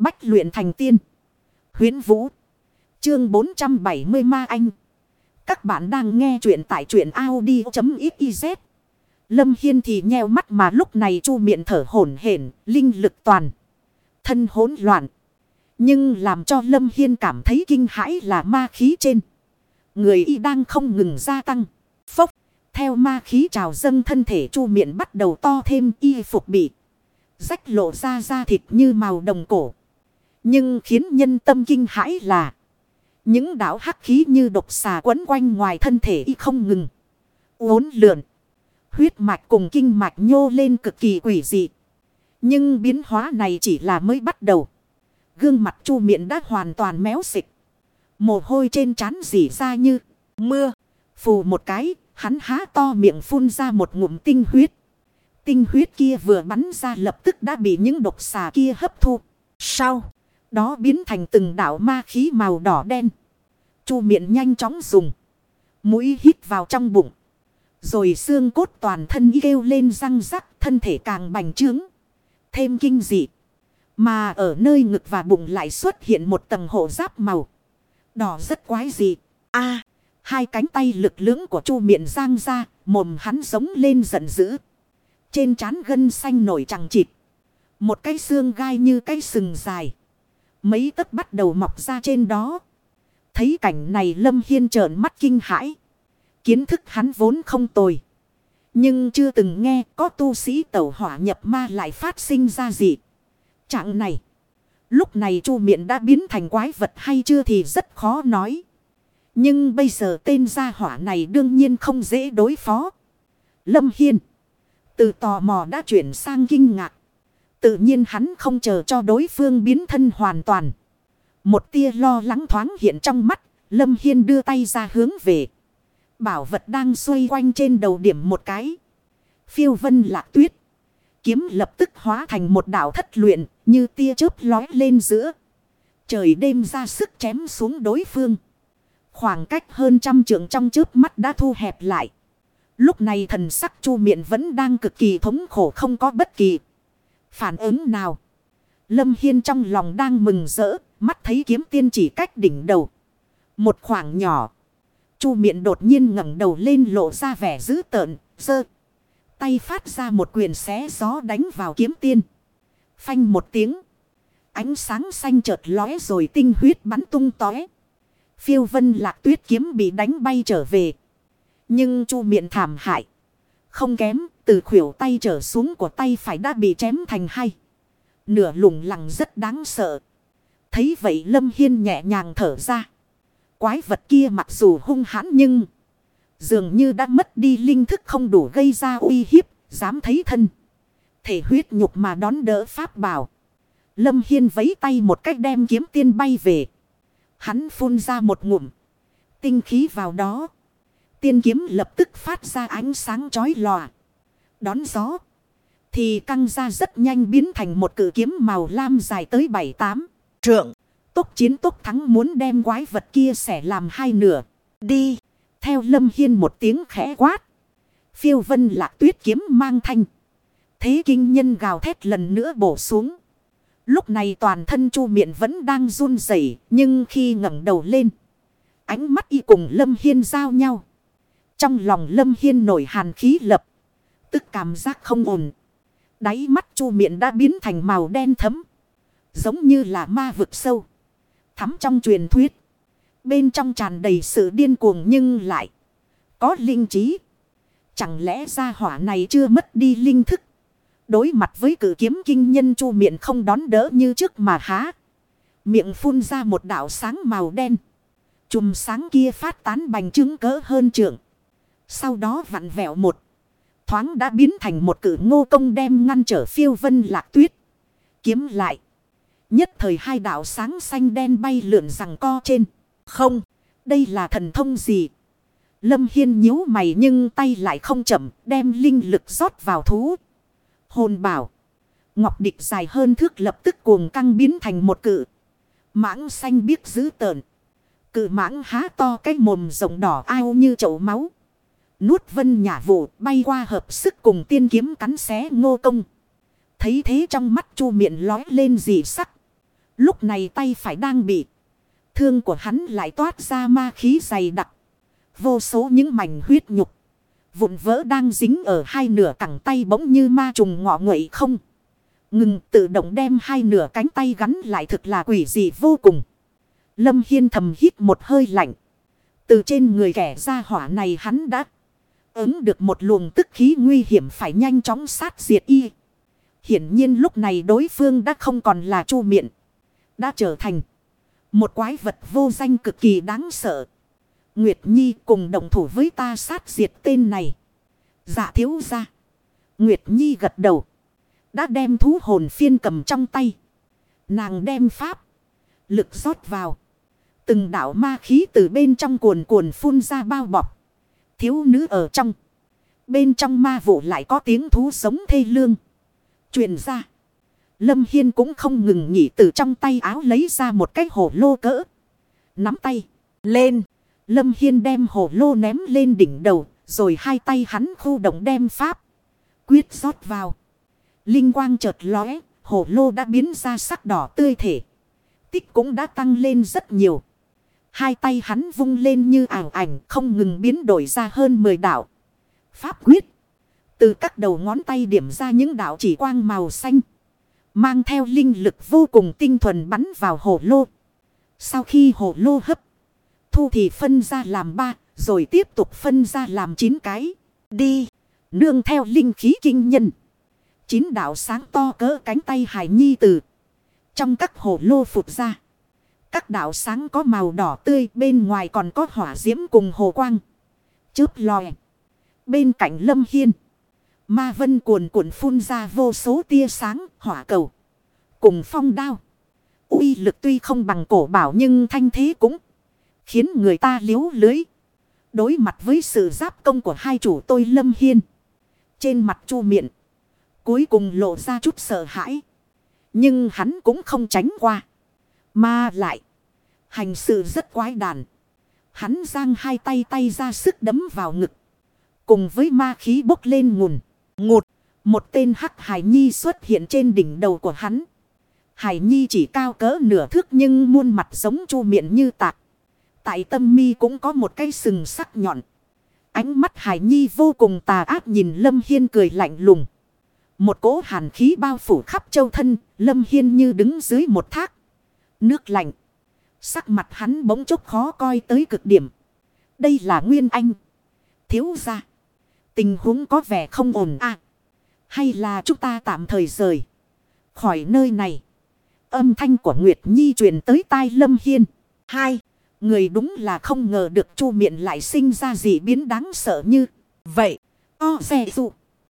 Bách luyện thành tiên. Huyến Vũ. Chương 470 Ma Anh. Các bạn đang nghe truyện tại truyện Audi.xyz. Lâm Hiên thì nheo mắt mà lúc này chu miệng thở hổn hển, linh lực toàn. Thân hỗn loạn. Nhưng làm cho Lâm Hiên cảm thấy kinh hãi là ma khí trên. Người y đang không ngừng gia tăng. Phốc. Theo ma khí trào dâng thân thể chu miệng bắt đầu to thêm y phục bị. Rách lộ ra da thịt như màu đồng cổ. Nhưng khiến nhân tâm kinh hãi là. Những đảo hắc khí như độc xà quấn quanh ngoài thân thể y không ngừng. Uốn lượn. Huyết mạch cùng kinh mạch nhô lên cực kỳ quỷ dị. Nhưng biến hóa này chỉ là mới bắt đầu. Gương mặt chu miệng đã hoàn toàn méo xịch. Mồ hôi trên trán dỉ ra như mưa. Phù một cái, hắn há to miệng phun ra một ngụm tinh huyết. Tinh huyết kia vừa bắn ra lập tức đã bị những độc xà kia hấp thu. Sau đó biến thành từng đảo ma khí màu đỏ đen. Chu miệng nhanh chóng dùng. Mũi hít vào trong bụng. Rồi xương cốt toàn thân kêu lên răng rắc, thân thể càng bành trướng. Thêm kinh dị. Mà ở nơi ngực và bụng lại xuất hiện một tầng hộ giáp màu. Đỏ rất quái dị. a, hai cánh tay lực lưỡng của chu miệng giang ra. Mồm hắn giống lên giận dữ. Trên trán gân xanh nổi chẳng chịt. Một cái xương gai như cái sừng dài. Mấy tấc bắt đầu mọc ra trên đó. Thấy cảnh này Lâm Hiên trợn mắt kinh hãi. Kiến thức hắn vốn không tồi. Nhưng chưa từng nghe có tu sĩ tẩu hỏa nhập ma lại phát sinh ra gì. Trạng này. Lúc này chu miệng đã biến thành quái vật hay chưa thì rất khó nói. Nhưng bây giờ tên gia hỏa này đương nhiên không dễ đối phó. Lâm Hiên. Từ tò mò đã chuyển sang kinh ngạc. Tự nhiên hắn không chờ cho đối phương biến thân hoàn toàn. Một tia lo lắng thoáng hiện trong mắt. Lâm Hiên đưa tay ra hướng về. Bảo vật đang xoay quanh trên đầu điểm một cái. Phiêu vân lạc tuyết. Kiếm lập tức hóa thành một đảo thất luyện. Như tia chớp lói lên giữa. Trời đêm ra sức chém xuống đối phương. Khoảng cách hơn trăm trượng trong chớp mắt đã thu hẹp lại. Lúc này thần sắc chu miệng vẫn đang cực kỳ thống khổ, không có bất kỳ phản ứng nào. Lâm Hiên trong lòng đang mừng rỡ, mắt thấy kiếm tiên chỉ cách đỉnh đầu. Một khoảng nhỏ. Chu miệng đột nhiên ngẩng đầu lên lộ ra vẻ dữ tợn, sơ. Tay phát ra một quyền xé gió đánh vào kiếm tiên. Phanh một tiếng. Ánh sáng xanh chợt lóe rồi tinh huyết bắn tung tóe. Phiêu vân lạc tuyết kiếm bị đánh bay trở về. Nhưng chu miệng thảm hại. Không kém, từ khuỷu tay trở xuống của tay phải đã bị chém thành hai. Nửa lủng lẳng rất đáng sợ. Thấy vậy Lâm Hiên nhẹ nhàng thở ra. Quái vật kia mặc dù hung hãn nhưng dường như đã mất đi linh thức không đủ gây ra uy hiếp, dám thấy thân. Thể huyết nhục mà đón đỡ pháp bảo. Lâm Hiên vấy tay một cách đem kiếm tiên bay về. Hắn phun ra một ngụm. Tinh khí vào đó. Tiên kiếm lập tức phát ra ánh sáng chói lòa. Đón gió. Thì căng ra rất nhanh biến thành một cử kiếm màu lam dài tới 7-8. Trượng. Tốc chiến tốc thắng muốn đem quái vật kia xẻ làm hai nửa. Đi. Theo lâm hiên một tiếng khẽ quát. Phiêu vân lạc tuyết kiếm mang thanh. Thế kinh nhân gào thét lần nữa bổ xuống. Lúc này toàn thân chu miệng vẫn đang run rẩy Nhưng khi ngẩng đầu lên. Ánh mắt y cùng lâm hiên giao nhau. Trong lòng lâm hiên nổi hàn khí lập. Tức cảm giác không ổn. Đáy mắt chu miệng đã biến thành màu đen thấm. Giống như là ma vực sâu. Thắm trong truyền thuyết. Bên trong tràn đầy sự điên cuồng nhưng lại. Có linh trí. Chẳng lẽ ra hỏa này chưa mất đi linh thức. Đối mặt với cử kiếm kinh nhân, chu miệng không đón đỡ như trước mà há. Miệng phun ra một đạo sáng màu đen. Chùm sáng kia phát tán bành trứng cỡ hơn trượng. Sau đó vặn vẹo một. Thoáng đã biến thành một cử ngô công đem ngăn trở phiêu vân lạc tuyết. Kiếm lại. Nhất thời hai đạo sáng xanh đen bay lượn rằng co trên. Không. Đây là thần thông gì? Lâm Hiên nhíu mày nhưng tay lại không chậm, đem linh lực rót vào thú. Hồn bảo. Ngọc địch dài hơn thước lập tức cuồng căng biến thành một cự. Mãng xanh biết giữ tợn. Cự mãng há to cái mồm rộng đỏ ao như chậu máu. Nuốt vân nhả vụ, bay qua hợp sức cùng tiên kiếm cắn xé ngô công. Thấy thế trong mắt chu miệng lói lên dị sắc. Lúc này tay phải đang bị. Thương của hắn lại toát ra ma khí dày đặc. Vô số những mảnh huyết nhục. Vụn vỡ đang dính ở hai nửa cẳng tay bỗng như ma trùng ngọ nguậy không. Ngừng tự động đem hai nửa cánh tay gắn lại thực là quỷ dị vô cùng. Lâm Hiên thầm hít một hơi lạnh. Từ trên người kẻ ra hỏa này hắn đã ứng được một luồng tức khí nguy hiểm phải nhanh chóng sát diệt y. Hiển nhiên lúc này đối phương đã không còn là chu miệng. Đã trở thành một quái vật vô danh cực kỳ đáng sợ. Nguyệt Nhi cùng đồng thủ với ta sát diệt tên này. Dạ thiếu ra. Nguyệt Nhi gật đầu. Đã đem thú hồn phiên cầm trong tay. Nàng đem pháp. Lực rót vào. Từng đảo ma khí từ bên trong cuồn cuồn phun ra bao bọc. Thiếu nữ ở trong. Bên trong ma vụ lại có tiếng thú sống thê lương. truyền ra. Lâm Hiên cũng không ngừng nghỉ từ trong tay áo lấy ra một cái hổ lô cỡ. Nắm tay. Lên. Lâm Hiên đem hổ lô ném lên đỉnh đầu. Rồi hai tay hắn khu động đem pháp. Quyết rót vào. Linh quang chợt lóe. Hổ lô đã biến ra sắc đỏ tươi thể. Tích cũng đã tăng lên rất nhiều. Hai tay hắn vung lên như ảo ảnh, không ngừng biến đổi ra hơn 10 đạo. Pháp quyết. Từ các đầu ngón tay điểm ra những đạo chỉ quang màu xanh. Mang theo linh lực vô cùng tinh thuần bắn vào hồ lô. Sau khi hồ lô hấp. Thu thì phân ra làm ba. Rồi tiếp tục phân ra làm chín cái. Đi. Nương theo linh khí kinh nhân. Chín đạo sáng to cỡ cánh tay hải nhi từ. Trong các hồ lô phục ra. Các đạo sáng có màu đỏ tươi, bên ngoài còn có hỏa diễm cùng hồ quang. Chớp lòe. Bên cạnh lâm hiên. Ma vân cuồn cuộn phun ra vô số tia sáng, hỏa cầu. Cùng phong đao. uy lực tuy không bằng cổ bảo nhưng thanh thế cũng khiến người ta liếu lưới. Đối mặt với sự giáp công của hai chủ tôi lâm hiên. Trên mặt chu miệng. Cuối cùng lộ ra chút sợ hãi. Nhưng hắn cũng không tránh qua. Mà lại. Hành sự rất quái đản. Hắn giang hai tay tay ra sức đấm vào ngực. Cùng với ma khí bốc lên ngùn. Ngụt. Một tên hắc hải nhi xuất hiện trên đỉnh đầu của hắn. Hải nhi chỉ cao cỡ nửa thước nhưng muôn mặt giống chu miệng như tạc. Tại tâm mi cũng có một cây sừng sắc nhọn. Ánh mắt hải nhi vô cùng tà ác nhìn Lâm Hiên cười lạnh lùng. Một cỗ hàn khí bao phủ khắp châu thân, Lâm Hiên như đứng dưới một thác. Nước lạnh. Sắc mặt hắn bỗng chốc khó coi tới cực điểm. Đây là Nguyên Anh. Thiếu ra. Tình huống có vẻ không ổn à. Hay là chúng ta tạm thời rời. Khỏi nơi này. Âm thanh của Nguyệt Nhi truyền tới tai Lâm Hiên. Hai. Người đúng là không ngờ được chu miệng lại sinh ra gì biến đáng sợ như. Vậy. O xe dụ.